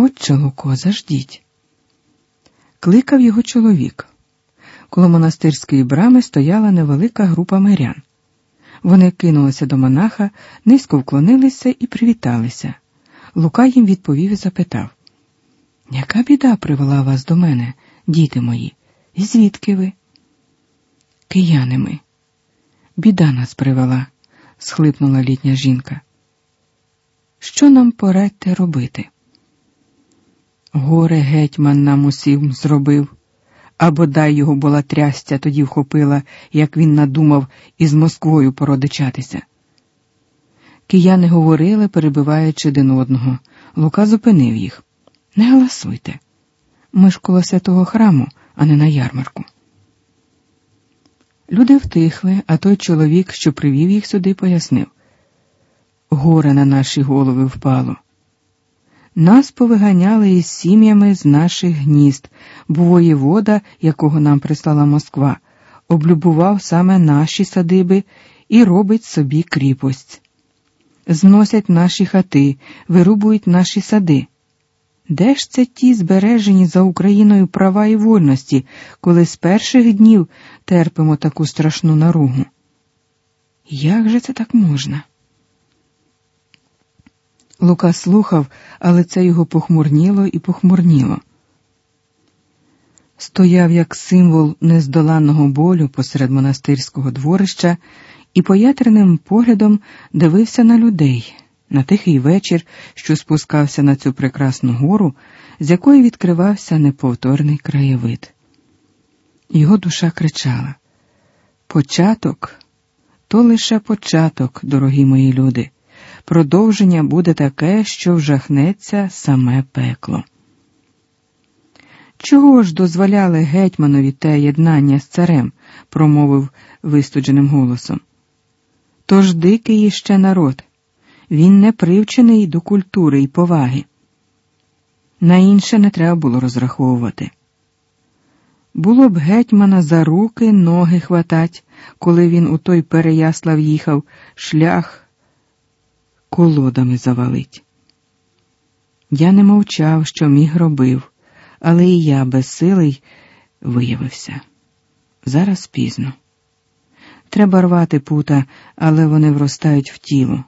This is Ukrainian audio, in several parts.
Отче Луко, заждіть. Кликав його чоловік. Коло монастирської брами стояла невелика група мирян. Вони кинулися до монаха, низько вклонилися і привіталися. Лука їм відповів і запитав: Яка біда привела вас до мене, діти мої? І звідки ви? Кияни ми. Біда нас привела, схлипнула літня жінка. Що нам порадьте робити? Горе гетьман нам усім зробив, а бодай його була трястя тоді вхопила, як він надумав із Москвою породичатися. Кияни говорили, перебиваючи один одного. Лука зупинив їх. Не галасуйте. Ми ж коло святого храму, а не на ярмарку. Люди втихли, а той чоловік, що привів їх сюди, пояснив горе на наші голови впало. Нас повиганяли із сім'ями з наших гнізд, бо воєвода, якого нам прислала Москва, облюбував саме наші садиби і робить собі кріпость. Зносять наші хати, вирубують наші сади. Де ж це ті збережені за Україною права і вольності, коли з перших днів терпимо таку страшну наругу? Як же це так можна? Лука слухав, але це його похмурніло і похмурніло. Стояв як символ нездоланного болю посеред монастирського дворища і поятреним поглядом дивився на людей, на тихий вечір, що спускався на цю прекрасну гору, з якої відкривався неповторний краєвид. Його душа кричала: Початок то лише початок, дорогі мої люди продовження буде таке, що вжахнеться саме пекло. Чого ж дозволяли гетьманові те єднання з царем? промовив вистудженим голосом. Тож дикий іще народ, він не привчений до культури і поваги. На інше не треба було розраховувати. Було б гетьмана за руки ноги хватать, коли він у той Переяслав їхав, шлях колодами завалить. Я не мовчав, що міг робив, але і я безсилий виявився. Зараз пізно. Треба рвати пута, але вони вростають в тіло.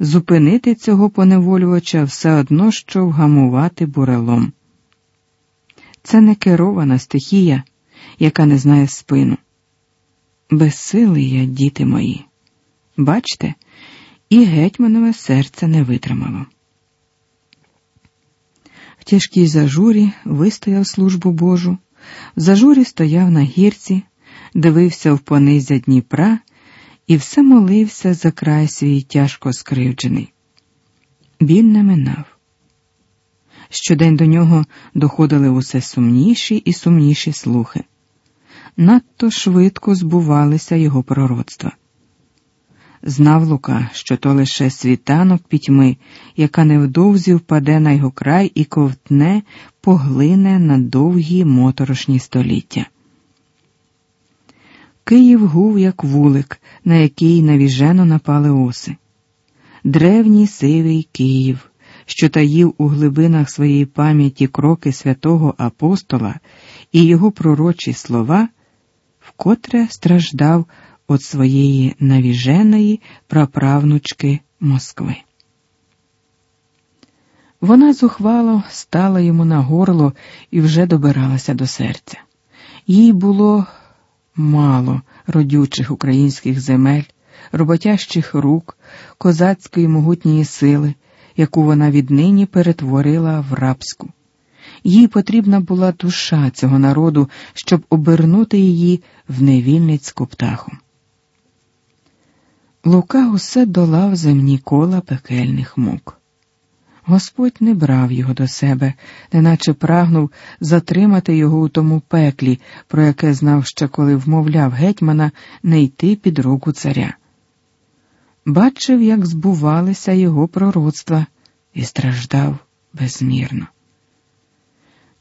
Зупинити цього поневолювача все одно, що вгамувати бурелом. Це не керована стихія, яка не знає спину. Безсилий я, діти мої. Бачте, і гетьманове серце не витримало. В тяжкій зажурі вистояв службу Божу, в зажурі стояв на гірці, дивився в понизя Дніпра і все молився за край свій тяжко скривджений. Біль не минав. Щодень до нього доходили усе сумніші і сумніші слухи. Надто швидко збувалися його пророцтва. Знав Лука, що то лише світанок пітьми, яка невдовзі впаде на його край і ковтне, поглине на довгі моторошні століття. Київ гув, як вулик, на який навіжено напали оси. Древній сивий Київ, що таїв у глибинах своєї пам'яті кроки святого апостола і його пророчі слова, вкотре страждав от своєї навіженої праправнучки Москви. Вона зухвало стала йому на горло і вже добиралася до серця. Їй було мало родючих українських земель, роботящих рук, козацької могутньої сили, яку вона віднині перетворила в рабську. Їй потрібна була душа цього народу, щоб обернути її в невільницьку птаху. Лука усе долав земні кола пекельних мук. Господь не брав його до себе, неначе прагнув затримати його у тому пеклі, про яке знав ще коли вмовляв гетьмана не йти під руку царя. Бачив, як збувалися його пророцтва, і страждав безмірно.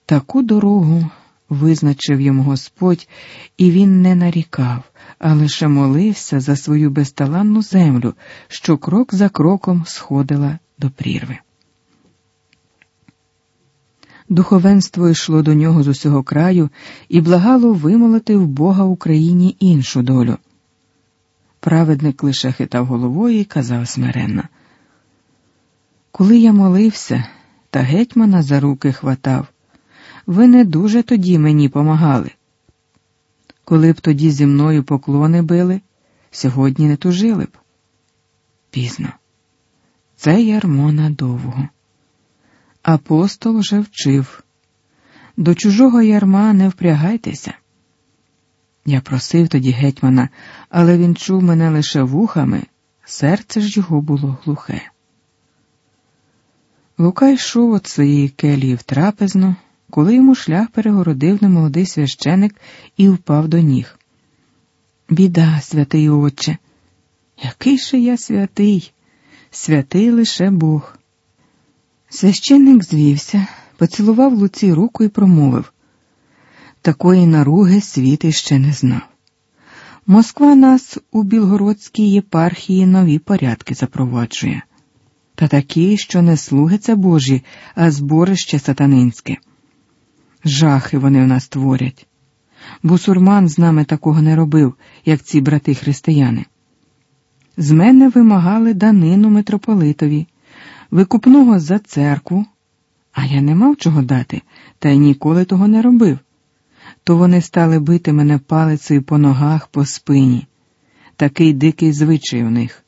Таку дорогу визначив йому Господь, і він не нарікав, а лише молився за свою безталанну землю, що крок за кроком сходила до прірви. Духовенство йшло до нього з усього краю і благало вимолити в Бога Україні іншу долю. Праведник лише хитав головою і казав смиренно. Коли я молився та гетьмана за руки хватав, ви не дуже тоді мені помагали. Коли б тоді зі мною поклони били, сьогодні не тужили б. Пізно. Це ярмо надовго. Апостол вже вчив до чужого ярма не впрягайтеся. Я просив тоді гетьмана, але він чув мене лише вухами, серце ж його було глухе. Лука йшов от своєї келії в трапезну, коли йому шлях перегородив немолодий священик і впав до ніг. Біда, святий отче, який же я святий, святий лише Бог. Священник звівся, поцілував Луці руку і промовив такої наруги світ іще не знав. Москва нас у Білгородській єпархії нові порядки запроваджує, та такі, що не слуги це Божі, а зборище сатанинське. Жахи вони в нас творять. Бусурман з нами такого не робив, як ці брати християни. З мене вимагали данину митрополитові, викупного за церкву, а я не мав чого дати, та й ніколи того не робив. То вони стали бити мене палицею по ногах, по спині. Такий дикий звичай у них.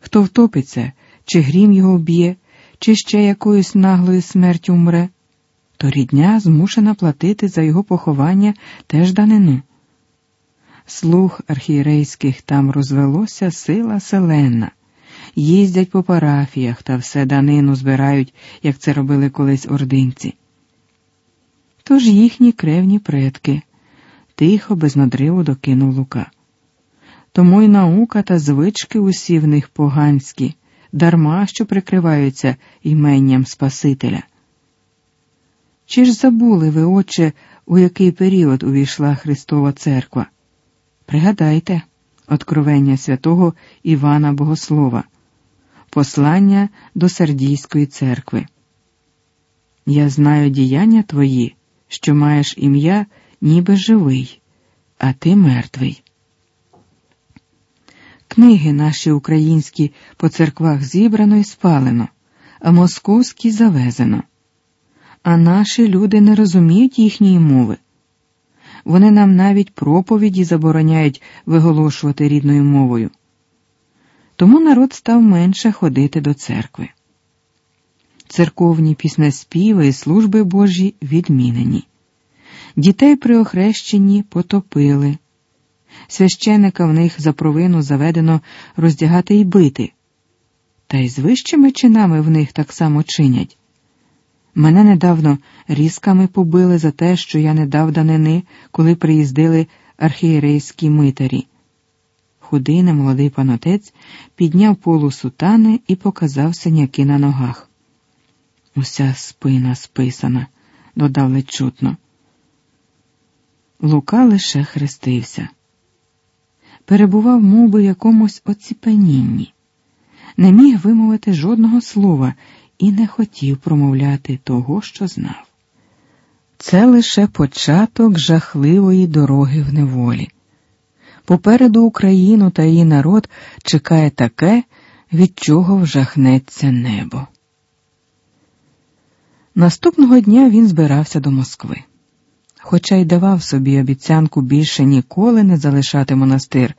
Хто втопиться, чи грім його вб'є, чи ще якоюсь наглою смертю умре, то рідня змушена платити за його поховання теж данину. Слух архієрейських там розвелося сила селена, їздять по парафіях та все данину збирають, як це робили колись ординці. Тож їхні кревні предки, тихо, без надриву докинув Лука. Тому й наука та звички усі в них поганські, дарма що прикриваються іменням Спасителя. Чи ж забули ви, отче, у який період увійшла Христова Церква? Пригадайте, откровення святого Івана Богослова, послання до Сардійської церкви. Я знаю діяння твої, що маєш ім'я, ніби живий, а ти мертвий. Книги наші українські по церквах зібрано і спалено, а московські завезено. А наші люди не розуміють їхньої мови. Вони нам навіть проповіді забороняють виголошувати рідною мовою. Тому народ став менше ходити до церкви. Церковні піснеспіви і служби Божі відмінені. Дітей при охрещенні потопили. Священика в них за провину заведено роздягати і бити. Та й з вищими чинами в них так само чинять. Мене недавно різками побили за те, що я не дав данини, коли приїздили архієрейські митарі. Худий немолодий панотець підняв полу сутани і показав синяки на ногах. Уся спина списана, додав чутно. Лука лише хрестився, перебував мов би, якомусь оціпенінні, не міг вимовити жодного слова і не хотів промовляти того, що знав. Це лише початок жахливої дороги в неволі. Попереду Україну та її народ чекає таке, від чого вжахнеться небо. Наступного дня він збирався до Москви. Хоча й давав собі обіцянку більше ніколи не залишати монастир,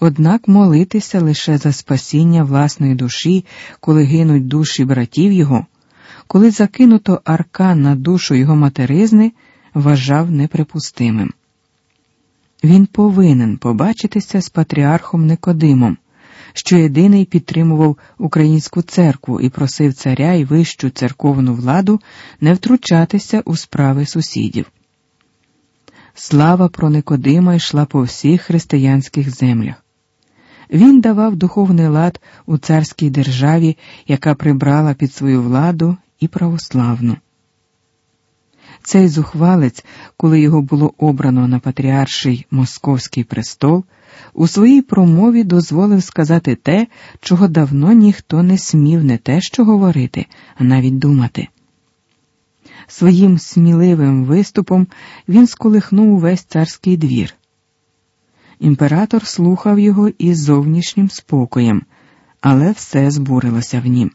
однак молитися лише за спасіння власної душі, коли гинуть душі братів його, коли закинуто аркан на душу його материзни, вважав неприпустимим. Він повинен побачитися з патріархом Никодимом, що єдиний підтримував українську церкву і просив царя і вищу церковну владу не втручатися у справи сусідів. Слава про Никодима йшла по всіх християнських землях. Він давав духовний лад у царській державі, яка прибрала під свою владу і православну. Цей зухвалець, коли його було обрано на патріарший московський престол, у своїй промові дозволив сказати те, чого давно ніхто не смів не те що говорити, а навіть думати. Своїм сміливим виступом він сколихнув увесь царський двір. Імператор слухав його із зовнішнім спокоєм, але все збурилося в нім.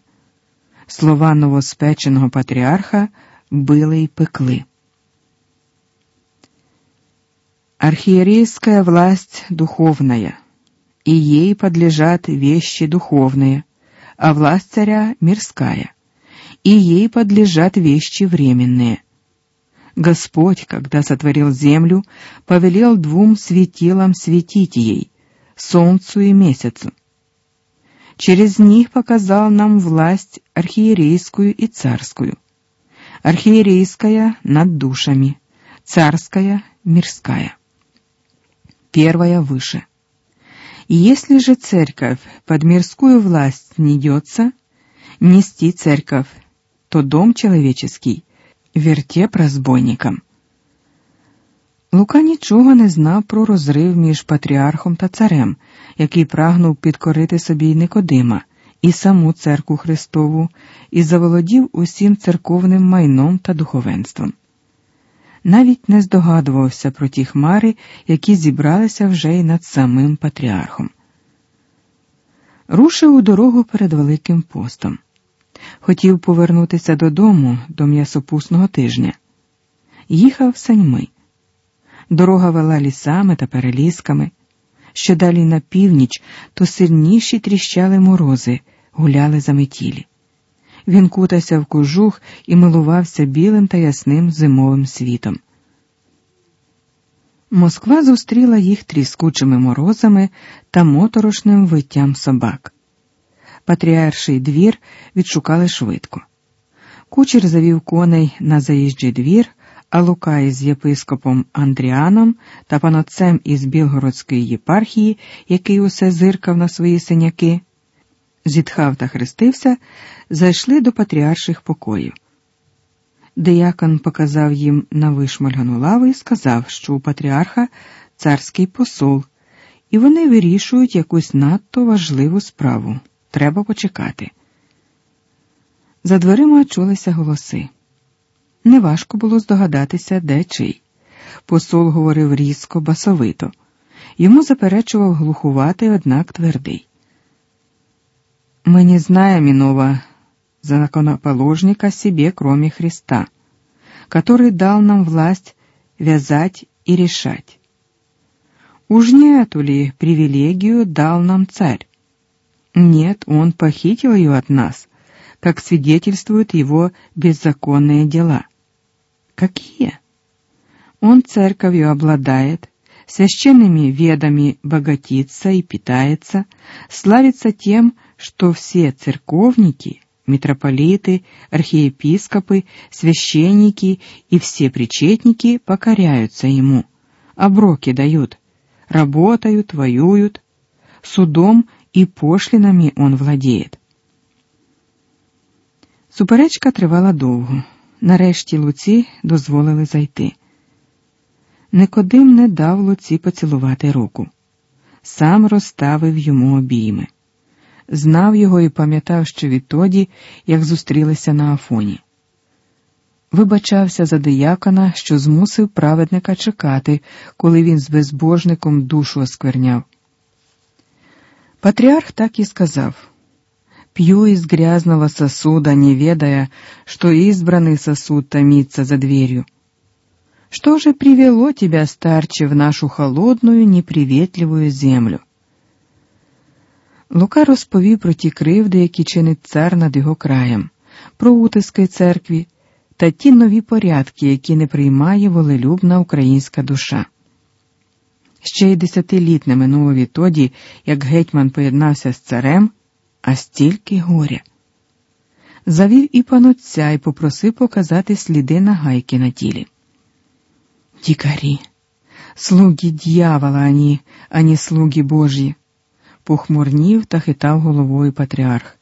Слова новоспеченого патріарха били й пекли. Архиерейская власть духовная, и ей подлежат вещи духовные, а власть царя мирская, и ей подлежат вещи временные. Господь, когда сотворил землю, повелел двум светилам светить ей, солнцу и месяцу. Через них показал нам власть архиерейскую и царскую. Архиерейская над душами, царская мирская первая выше. И если же церковь под мирскую власть не идется, нести церковь, то дом человеческий вертеп розбойникам. Лука нічого не знав про розрив між патріархом та царем, який прагнув підкорити собі Никодима і саму церкву Христову, і заволодів усім церковним майном та духовенством навіть не здогадувався про ті хмари, які зібралися вже й над самим патріархом. Рушив у дорогу перед Великим постом. Хотів повернутися додому до м'ясопусного тижня. Їхав саньми. Дорога вела лісами та перелісками. Що далі на північ, то сильніші тріщали морози, гуляли за метілі. Він кутався в кожух і милувався білим та ясним зимовим світом. Москва зустріла їх тріскучими морозами та моторошним виттям собак. Патріарший двір відшукали швидко. Кучер завів коней на заїжджий двір, а Лука із єпископом Андріаном та панотцем із Білгородської єпархії, який усе зиркав на свої синяки зітхав та хрестився, зайшли до патріарших покоїв. Деякон показав їм на вишмальгану лаву і сказав, що у патріарха царський посол, і вони вирішують якусь надто важливу справу. Треба почекати. За дверима чулися голоси. Неважко було здогадатися, де чий. Посол говорив різко, басовито. Йому заперечував глухуватий, однак твердий. Мы не знаем иного законоположника себе, кроме Христа, который дал нам власть вязать и решать. Уж не эту ли привилегию дал нам царь? Нет, он похитил ее от нас, как свидетельствуют его беззаконные дела. Какие? Он церковью обладает, священными ведами богатится и питается, славится тем, что все церковники, митрополиты, архиепископы, священники и все причетники покоряются ему, оброки дают, работают, воюют, судом и пошлинами он владеет. Суперечка тривала довго. Нарешті Луці дозволили зайти. Никодим не дав Луці поцілувати руку, сам розставив йому обійми знав його і пам'ятав ще відтоді, як зустрілися на Афоні. Вибачався за диякона, що змусив праведника чекати, коли він з безбожником душу оскверняв. Патріарх так і сказав П'ю із грязного сосуда, не ведая, что избранный сосуд томится за дверью. Что же привело тебя, старче, в нашу холодную, неприветливую землю? Лука розповів про ті кривди, які чинить цар над його краєм, про утиски церкві та ті нові порядки, які не приймає волелюбна українська душа. Ще й десятиліт не минуло відтоді, як гетьман поєднався з царем, а стільки горя. Завів і панотця і попросив показати сліди нагайки на тілі. Дікарі, слуги дьявола, ані, ані слуги Божі похмурнів та хитав головою патріарх.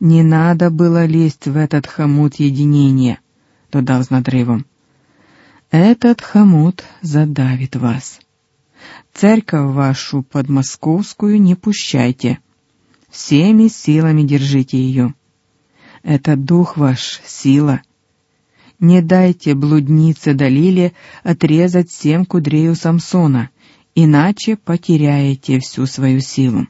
Не надо было лезть в этот хомут единения, додав з надривом. Этот хомут задавит вас. Церковь вашу подмосковскую не пущайте. Всеми силами держите ее. Это дух ваш, сила. Не дайте блуднице Далиле отрезать семь кудрей у Самсона, иначе потеряете всю свою силу.